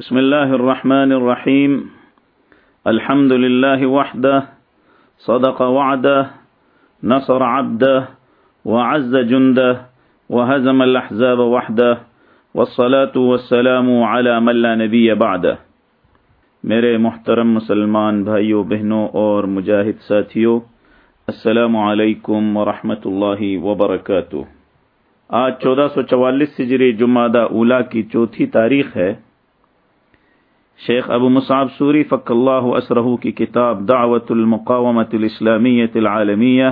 بسم الله الرحمن الرحيم الحمد لله وحده صدق وعده نصر عبده وعز جنده وهزم الأحزاب وحده والصلاة والسلام على من لا نبي بعده میرے محترم مسلمان بھائیوں، بہنوں اور مجاہد ساتھیوں، السلام علیکم ورحمۃ اللہ وبرکاتہ۔ آج چودہ سو چوالیس ہجری جمعہ اولا کی چوتھی تاریخ ہے۔ شیخ ابو مصعب سوری فق اللہ اسرہ کی کتاب دعوت المقامت الاسلامیت العالمیہ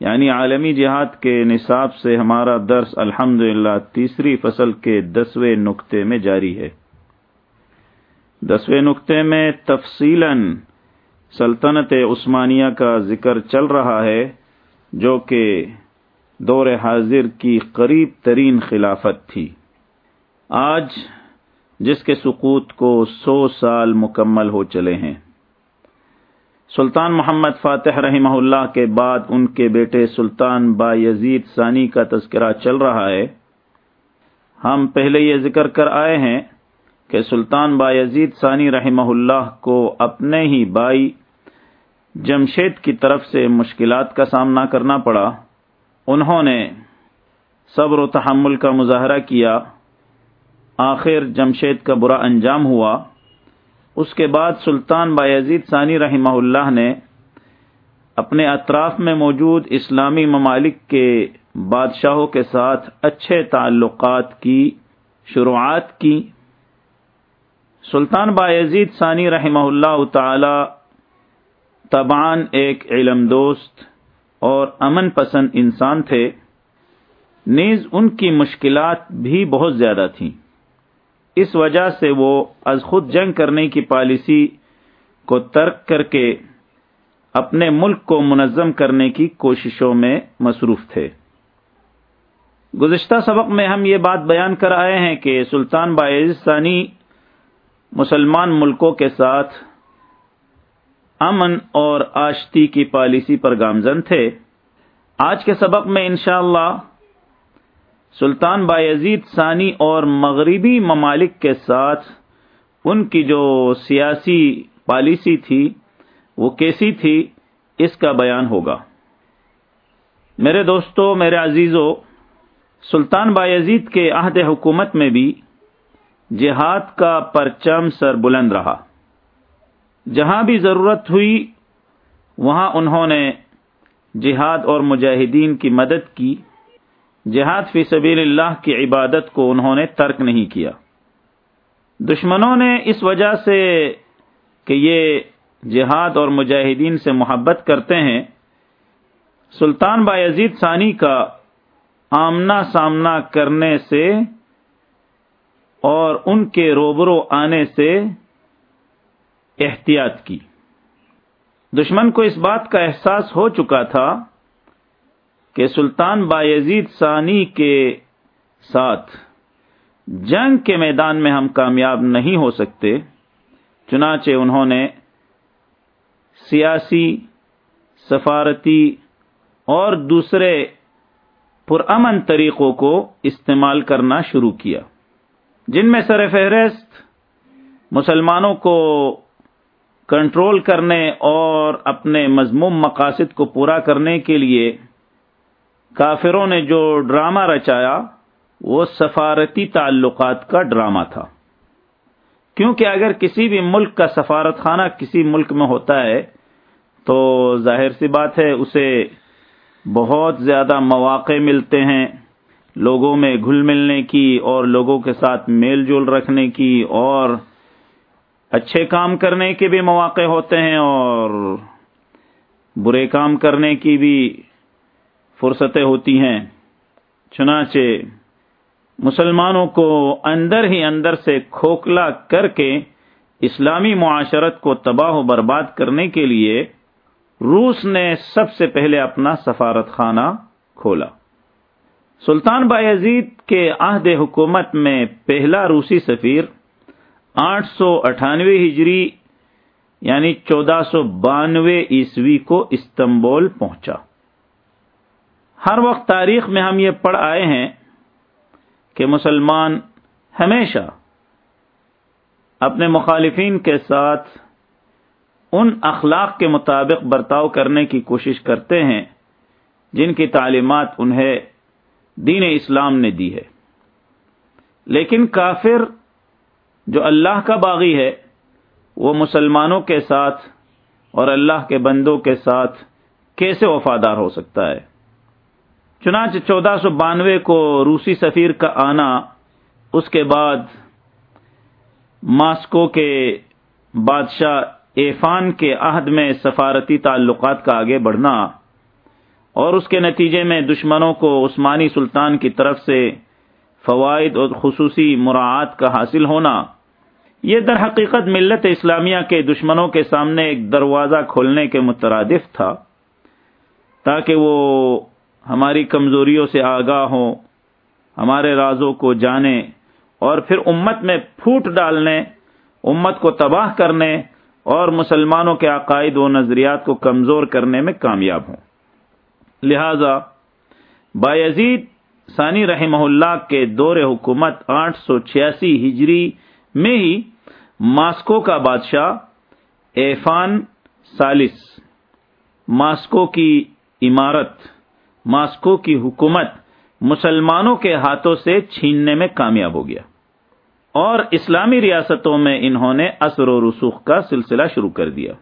یعنی عالمی جہاد کے نصاب سے ہمارا درس الحمد تیسری فصل کے دسویں نقطے میں جاری ہے۔ دسویں نقطے میں تفصیل سلطنت عثمانیہ کا ذکر چل رہا ہے، جو کہ دور حاضر کی قریب ترین خلافت تھی۔ آج جس کے سقوط کو سو سال مکمل ہو چلے ہیں۔ سلطان محمد فاتح رحمہ اللہ کے بعد ان کے بیٹے سلطان با یزید ثانی کا تذکرہ چل رہا ہے۔ ہم پہلے یہ ذکر کر آئے ہیں کہ سلطان با یزید ثانی رحمہ اللہ کو اپنے ہی بائی جمشید کی طرف سے مشکلات کا سامنا کرنا پڑا۔ انہوں نے صبر و تحمل کا مظاہرہ کیا۔ آخر جمشید کا برا انجام ہوا۔ اس کے بعد سلطان بایزید ثانی رحمہ اللہ نے اپنے اطراف میں موجود اسلامی ممالک کے بادشاہوں کے ساتھ اچھے تعلقات کی شروعات کی۔ سلطان بایزید ثانی رحمہ اللہ تعالی تبان ایک علم دوست اور امن پسند انسان تھے۔ نیز ان کی مشکلات بھی بہت زیادہ تھیں۔ اس وجہ سے وہ از خود جنگ کرنے کی پالیسی کو ترک کر کے اپنے ملک کو منظم کرنے کی کوششوں میں مصروف تھے۔ گزشتہ سبق میں ہم یہ بات بیان کر آئے ہیں کہ سلطان ثانی مسلمان ملکوں کے ساتھ امن اور آشتی کی پالیسی پر گامزن تھے۔ آج کے سبق میں انشاءاللہ اللہ سلطان بایزید ثانی اور مغربی ممالک کے ساتھ ان کی جو سیاسی پالیسی تھی، وہ کیسی تھی، اس کا بیان ہوگا۔ میرے دوستو، میرے عزیزو، سلطان بایزید کے عہد حکومت میں بھی جہاد کا پرچم سر بلند رہا۔ جہاں بھی ضرورت ہوئی، وہاں انہوں نے جہاد اور مجاہدین کی مدد کی۔ جہاد فی سبیل اللہ کی عبادت کو انہوں نے ترک نہیں کیا۔ دشمنوں نے اس وجہ سے کہ یہ جہاد اور مجاہدین سے محبت کرتے ہیں، سلطان بایزید ثانی کا آمنا سامنا کرنے سے اور ان کے روبرو آنے سے احتیاط کی۔ دشمن کو اس بات کا احساس ہو چکا تھا کہ سلطان بایزید ثانی کے ساتھ جنگ کے میدان میں ہم کامیاب نہیں ہو سکتے، چنانچہ انہوں نے سیاسی، سفارتی اور دوسرے پرامن طریقوں کو استعمال کرنا شروع کیا۔ جن میں سر فہرست، مسلمانوں کو کنٹرول کرنے اور اپنے مضموم مقاصد کو پورا کرنے کے لیے کافروں نے جو ڈرامہ رچایا، وہ سفارتی تعلقات کا ڈرامہ تھا۔ کیونکہ اگر کسی بھی ملک کا سفارت خانہ کسی ملک میں ہوتا ہے، تو ظاہر سی بات ہے، اسے بہت زیادہ مواقع ملتے ہیں لوگوں میں گھل ملنے کی اور لوگوں کے ساتھ میل جول رکھنے کی اور اچھے کام کرنے کے بھی مواقع ہوتے ہیں اور برے کام کرنے کی بھی فرصتیں ہوتی ہیں۔ چنانچہ مسلمانوں کو اندر ہی اندر سے کھوکھلا کر کے اسلامی معاشرت کو تباہ و برباد کرنے کے لیے روس نے سب سے پہلے اپنا سفارت خانہ کھولا۔ سلطان بایزید کے عہد حکومت میں پہلا روسی سفیر آٹھ سو اٹھانوے ہجری یعنی چودہ سو بانوے عیسوی کو استنبول پہنچا۔ ہر وقت تاریخ میں ہم یہ پڑھ آئے ہیں کہ مسلمان ہمیشہ اپنے مخالفین کے ساتھ ان اخلاق کے مطابق برتاؤ کرنے کی کوشش کرتے ہیں جن کی تعلیمات انہیں دین اسلام نے دی ہے۔ لیکن کافر جو اللہ کا باغی ہے، وہ مسلمانوں کے ساتھ اور اللہ کے بندوں کے ساتھ کیسے وفادار ہو سکتا ہے؟ چنانچہ چودہ سو بانوے کو روسی سفیر کا آنا، اس کے بعد ماسکو کے بادشاہ ایفان کے عہد میں سفارتی تعلقات کا آگے بڑھنا اور اس کے نتیجے میں دشمنوں کو عثمانی سلطان کی طرف سے فوائد اور خصوصی مراعات کا حاصل ہونا۔ یہ در حقیقت ملت اسلامیہ کے دشمنوں کے سامنے ایک دروازہ کھولنے کے مترادف تھا، تاکہ وہ ہماری کمزوریوں سے آگاہ ہوں، ہمارے رازوں کو جانیں اور پھر امت میں پھوٹ ڈالنے، امت کو تباہ کرنے اور مسلمانوں کے عقائد و نظریات کو کمزور کرنے میں کامیاب ہوں۔ لہذا بایزید ثانی رحمہ اللہ کے دور حکومت آٹھ سو چھیاسی ہجری میں ہی ماسکو کا بادشاہ ایفان سالس، ماسکو کی عمارت ماسکو کی حکومت مسلمانوں کے ہاتھوں سے چھیننے میں کامیاب ہو گیا۔ اور اسلامی ریاستوں میں انہوں نے اثر و رسوخ کا سلسلہ شروع کر دیا۔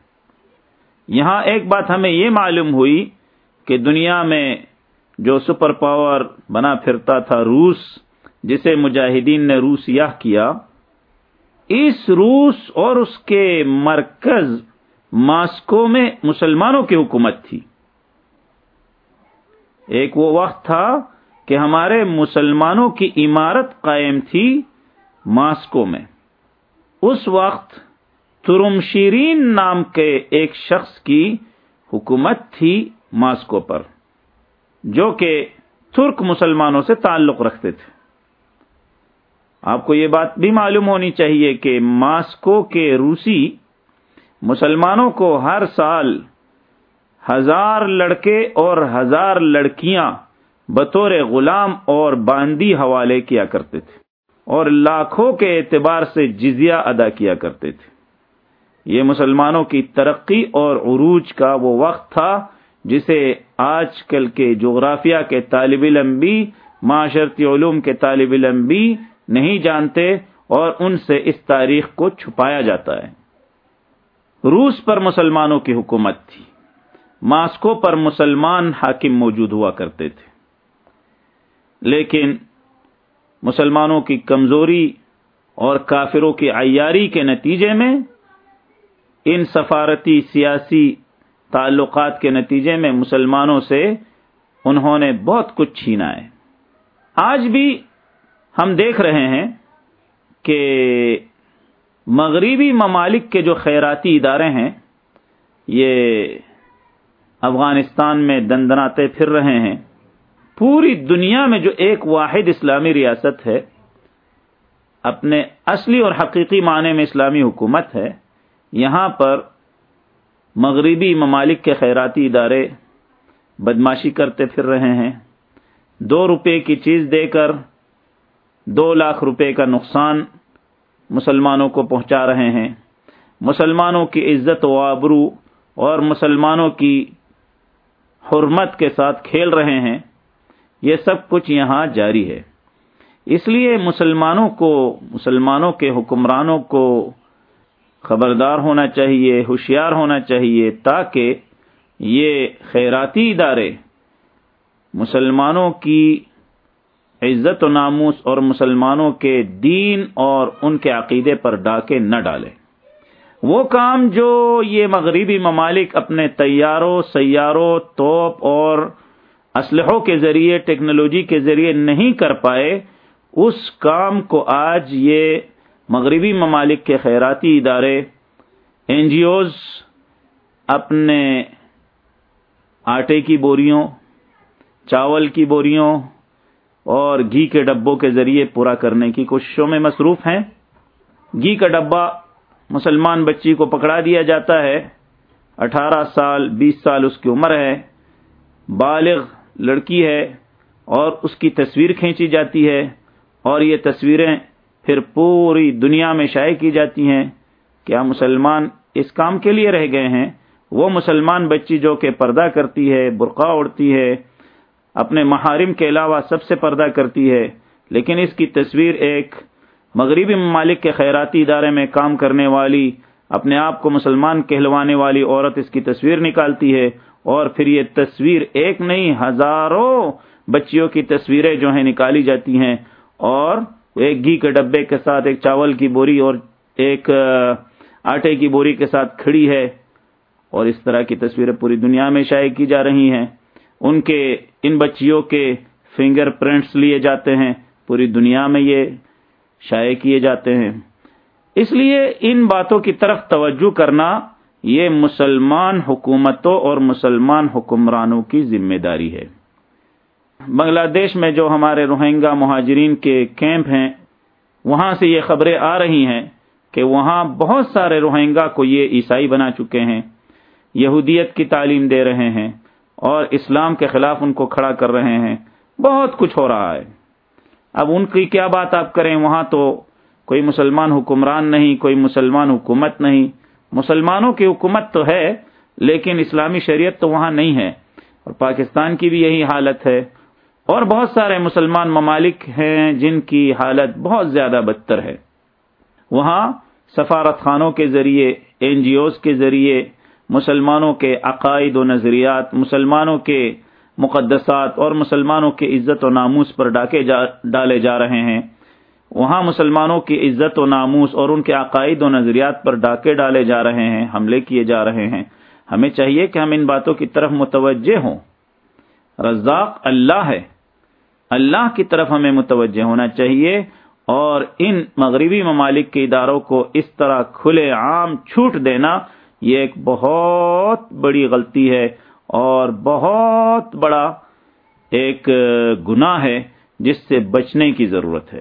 یہاں ایک بات ہمیں یہ معلوم ہوئی کہ دنیا میں جو سپر پاور بنا پھرتا تھا روس، جسے مجاہدین نے روس یہ کیا، اس روس اور اس کے مرکز ماسکو میں مسلمانوں کی حکومت تھی۔ ایک وہ وقت تھا کہ ہمارے مسلمانوں کی عمارت قائم تھی ماسکو میں۔ اس وقت ترم شیرین نام کے ایک شخص کی حکومت تھی ماسکو پر، جو کہ ترک مسلمانوں سے تعلق رکھتے تھے۔ آپ کو یہ بات بھی معلوم ہونی چاہیے کہ ماسکو کے روسی مسلمانوں کو ہر سال ہزار لڑکے اور ہزار لڑکیاں بطور غلام اور باندی حوالے کیا کرتے تھے اور لاکھوں کے اعتبار سے جزیہ ادا کیا کرتے تھے۔ یہ مسلمانوں کی ترقی اور عروج کا وہ وقت تھا جسے آج کل کے جغرافیہ کے طالب علم بھی، معاشرتی علوم کے طالب علم بھی نہیں جانتے اور ان سے اس تاریخ کو چھپایا جاتا ہے۔ روس پر مسلمانوں کی حکومت تھی۔ ماسکو پر مسلمان حاکم موجود ہوا کرتے تھے۔ لیکن مسلمانوں کی کمزوری اور کافروں کی عیاری کے نتیجے میں، ان سفارتی سیاسی تعلقات کے نتیجے میں مسلمانوں سے انہوں نے بہت کچھ چھینا ہے۔ آج بھی ہم دیکھ رہے ہیں کہ مغربی ممالک کے جو خیراتی ادارے ہیں، یہ افغانستان میں دندناتے پھر رہے ہیں۔ پوری دنیا میں جو ایک واحد اسلامی ریاست ہے، اپنے اصلی اور حقیقی معنی میں اسلامی حکومت ہے، یہاں پر مغربی ممالک کے خیراتی ادارے بدماشی کرتے پھر رہے ہیں۔ دو روپے کی چیز دے کر دو لاکھ روپے کا نقصان مسلمانوں کو پہنچا رہے ہیں۔ مسلمانوں کی عزت و آبرو اور مسلمانوں کی حرمت کے ساتھ کھیل رہے ہیں، یہ سب کچھ یہاں جاری ہے۔ اس لیے مسلمانوں کو، مسلمانوں کے حکمرانوں کو خبردار ہونا چاہیے، ہوشیار ہونا چاہیے تاکہ یہ خیراتی ادارے مسلمانوں کی عزت و ناموس اور مسلمانوں کے دین اور ان کے عقیدے پر ڈاکے نہ ڈالے۔ وہ کام جو یہ مغربی ممالک اپنے تیاروں، سیاروں، توپ اور اسلحوں کے ذریعے، ٹیکنالوجی کے ذریعے نہیں کر پائے، اس کام کو آج یہ مغربی ممالک کے خیراتی ادارے این جی اوز اپنے آٹے کی بوریوں، چاول کی بوریوں اور گھی کے ڈبوں کے ذریعے پورا کرنے کی کوششوں میں مصروف ہیں۔ گھی کا ڈبہ مسلمان بچی کو پکڑا دیا جاتا ہے۔ اٹھارہ سال، بیس سال اس کی عمر ہے۔ بالغ لڑکی ہے اور اس کی تصویر کھینچی جاتی ہے اور یہ تصویریں پھر پوری دنیا میں شائع کی جاتی ہیں۔ کیا مسلمان اس کام کے لیے رہ گئے ہیں؟ وہ مسلمان بچی جو کہ پردہ کرتی ہے، برقع اڑتی ہے، اپنے محارم کے علاوہ سب سے پردہ کرتی ہے۔ لیکن اس کی تصویر ایک مغربی ممالک کے خیراتی ادارے میں کام کرنے والی، اپنے آپ کو مسلمان کہلوانے والی عورت اس کی تصویر نکالتی ہے اور پھر یہ تصویر ایک نہیں، ہزاروں بچیوں کی تصویریں جو ہیں نکالی جاتی ہیں اور ایک گھی کے ڈبے کے ساتھ، ایک چاول کی بوری اور ایک آٹے کی بوری کے ساتھ کھڑی ہے اور اس طرح کی تصویریں پوری دنیا میں شائع کی جا رہی ہیں۔ ان کے، ان بچیوں کے فنگر پرنٹس لیے جاتے ہیں۔ پوری دنیا میں یہ شائع کیے جاتے ہیں۔ اس لیے ان باتوں کی طرف توجہ کرنا یہ مسلمان حکومتوں اور مسلمان حکمرانوں کی ذمہ داری ہے۔ بنگلہ دیش میں جو ہمارے روہنگا مہاجرین کے کیمپ ہیں، وہاں سے یہ خبریں آ رہی ہیں کہ وہاں بہت سارے روہنگا کو یہ عیسائی بنا چکے ہیں، یہودیت کی تعلیم دے رہے ہیں اور اسلام کے خلاف ان کو کھڑا کر رہے ہیں۔ بہت کچھ ہو رہا ہے۔ اب ان کی کیا بات آپ کریں؟ وہاں تو کوئی مسلمان حکمران نہیں، کوئی مسلمان حکومت نہیں۔ مسلمانوں کی حکومت تو ہے، لیکن اسلامی شریعت تو وہاں نہیں ہے۔ اور پاکستان کی بھی یہی حالت ہے۔ اور بہت سارے مسلمان ممالک ہیں جن کی حالت بہت زیادہ بدتر ہے۔ وہاں سفارت خانوں کے ذریعے این جی اوز کے ذریعے، مسلمانوں کے عقائد و نظریات، مسلمانوں کے مقدسات اور مسلمانوں کی عزت و ناموس پر ڈاکے جا ڈالے جا رہے ہیں۔ وہاں مسلمانوں کی عزت و ناموس اور ان کے عقائد و نظریات پر ڈاکے ڈالے جا رہے ہیں، حملے کیے جا رہے ہیں۔ ہمیں چاہیے کہ ہم ان باتوں کی طرف متوجہ ہوں۔ رزاق اللہ ہے۔ اللہ کی طرف ہمیں متوجہ ہونا چاہیے اور ان مغربی ممالک کے اداروں کو اس طرح کھلے عام چھوٹ دینا یہ ایک بہت بڑی غلطی ہے۔ اور بہت بڑا ایک گناہ ہے جس سے بچنے کی ضرورت ہے۔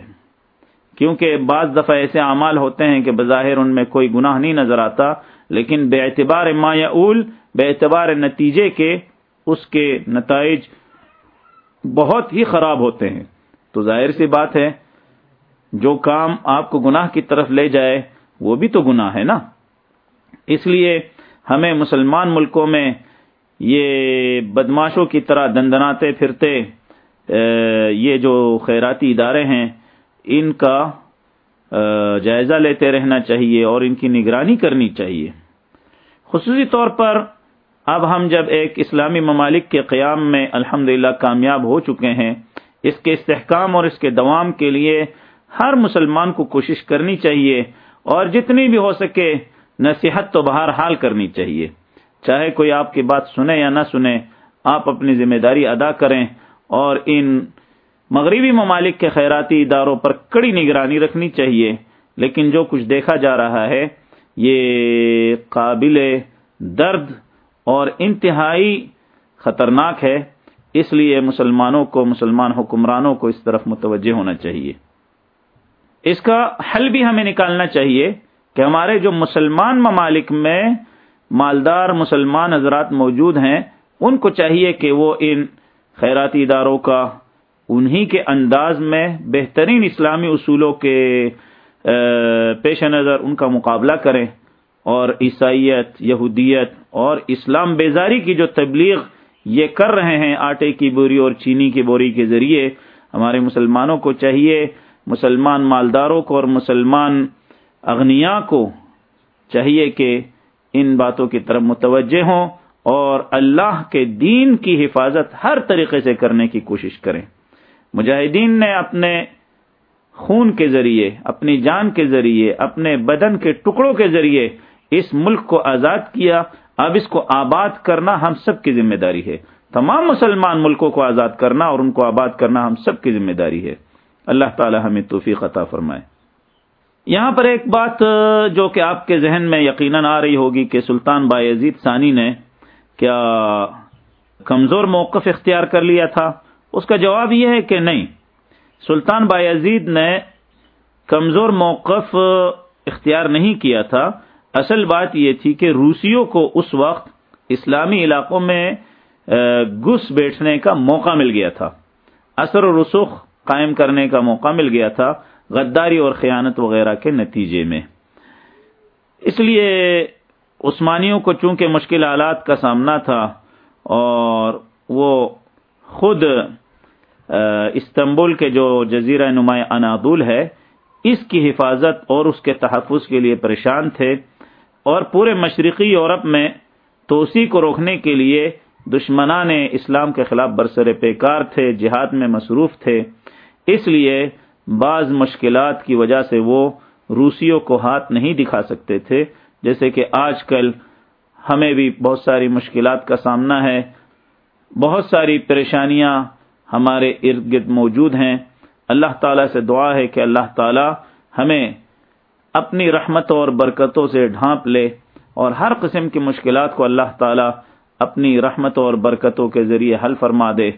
کیونکہ بعض دفعہ ایسے اعمال ہوتے ہیں کہ بظاہر ان میں کوئی گناہ نہیں نظر آتا، لیکن بے اعتبار ما اول بے اعتبار نتیجے کے اس کے نتائج بہت ہی خراب ہوتے ہیں۔ تو ظاہر سی بات ہے، جو کام آپ کو گناہ کی طرف لے جائے، وہ بھی تو گناہ ہے نا۔ اس لیے ہمیں مسلمان ملکوں میں یہ بدماشوں کی طرح دندناتے پھرتے یہ جو خیراتی ادارے ہیں، ان کا جائزہ لیتے رہنا چاہیے اور ان کی نگرانی کرنی چاہیے۔ خصوصی طور پر اب ہم جب ایک اسلامی ممالک کے قیام میں الحمد کامیاب ہو چکے ہیں، اس کے استحکام اور اس کے دوام کے لیے ہر مسلمان کو کوشش کرنی چاہیے اور جتنی بھی ہو سکے نصیحت تو بہر حال کرنی چاہیے۔ چاہے کوئی آپ کی بات سنے یا نہ سنے، آپ اپنی ذمہ داری ادا کریں اور ان مغربی ممالک کے خیراتی اداروں پر کڑی نگرانی رکھنی چاہیے۔ لیکن جو کچھ دیکھا جا رہا ہے، یہ قابل درد اور انتہائی خطرناک ہے۔ اس لیے مسلمانوں کو، مسلمان حکمرانوں کو اس طرف متوجہ ہونا چاہیے۔ اس کا حل بھی ہمیں نکالنا چاہیے کہ ہمارے جو مسلمان ممالک میں مالدار مسلمان حضرات موجود ہیں، ان کو چاہیے کہ وہ ان خیراتی اداروں کا، انہی کے انداز میں بہترین اسلامی اصولوں کے پیش نظر ان کا مقابلہ کریں اور عیسائیت، یہودیت اور اسلام بیزاری کی جو تبلیغ یہ کر رہے ہیں آٹے کی بوری اور چینی کی بوری کے ذریعے، ہمارے مسلمانوں کو چاہیے مسلمان مالداروں کو اور مسلمان اغنیا کو چاہیے کہ ان باتوں کی طرف متوجہ ہوں اور اللہ کے دین کی حفاظت ہر طریقے سے کرنے کی کوشش کریں۔ مجاہدین نے اپنے خون کے ذریعے، اپنی جان کے ذریعے، اپنے بدن کے ٹکڑوں کے ذریعے اس ملک کو آزاد کیا۔ اب اس کو آباد کرنا ہم سب کی ذمہ داری ہے۔ تمام مسلمان ملکوں کو آزاد کرنا اور ان کو آباد کرنا ہم سب کی ذمہ داری ہے۔ اللہ تعالی ہمیں توفیق عطا فرمائے۔ یہاں پر ایک بات جو کہ آپ کے ذہن میں یقیناً آ رہی ہوگی کہ سلطان بایزید ثانی نے کیا کمزور موقف اختیار کر لیا تھا۔ اس کا جواب یہ ہے کہ نہیں۔ سلطان بایزید نے کمزور موقف اختیار نہیں کیا تھا۔ اصل بات یہ تھی کہ روسیوں کو اس وقت اسلامی علاقوں میں گس بیٹھنے کا موقع مل گیا تھا۔ اثر و رسوخ قائم کرنے کا موقع مل گیا تھا۔ غداری اور خیانت وغیرہ کے نتیجے میں۔ اس لیے عثمانیوں کو چونکہ مشکل حالات کا سامنا تھا اور وہ خود استنبول کے جو جزیرہ نمایاں انادول ہے، اس کی حفاظت اور اس کے تحفظ کے لیے پریشان تھے اور پورے مشرقی یورپ میں توسیع کو روکنے کے لیے دشمنان اسلام کے خلاف برسر پیکار تھے، جہاد میں مصروف تھے۔ اس لیے بعض مشکلات کی وجہ سے وہ روسیوں کو ہاتھ نہیں دکھا سکتے تھے، جیسے کہ آج کل ہمیں بھی بہت ساری مشکلات کا سامنا ہے۔ بہت ساری پریشانیاں ہمارے ارد گرد موجود ہیں۔ اللہ تعالیٰ سے دعا ہے کہ اللہ تعالیٰ ہمیں اپنی رحمتوں اور برکتوں سے ڈھانپ لے اور ہر قسم کی مشکلات کو اللہ تعالیٰ اپنی رحمتوں اور برکتوں کے ذریعے حل فرما دے۔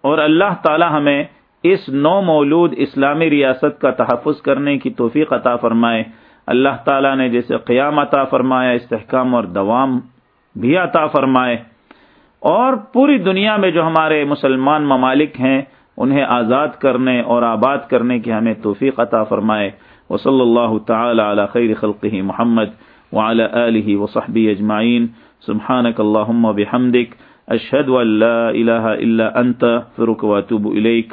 اور اللہ تعالیٰ ہمیں اس نو مولود اسلامی ریاست کا تحفظ کرنے کی توفیق عطا فرمائے۔ اللہ تعالیٰ نے جیسے قیام عطا فرمایا، استحکام اور دوام بھی عطا فرمائے۔ اور پوری دنیا میں جو ہمارے مسلمان ممالک ہیں، انہیں آزاد کرنے اور آباد کرنے کی ہمیں توفیق عطا فرمائے۔ وصلی اللہ تعالی علی خیر خلقہ محمد وعلى آلہ وصحبہ اجمعین۔ سبحانک اللہم بحمدک، اشہد ان لا الہ الا انت فرک واتوب الیک۔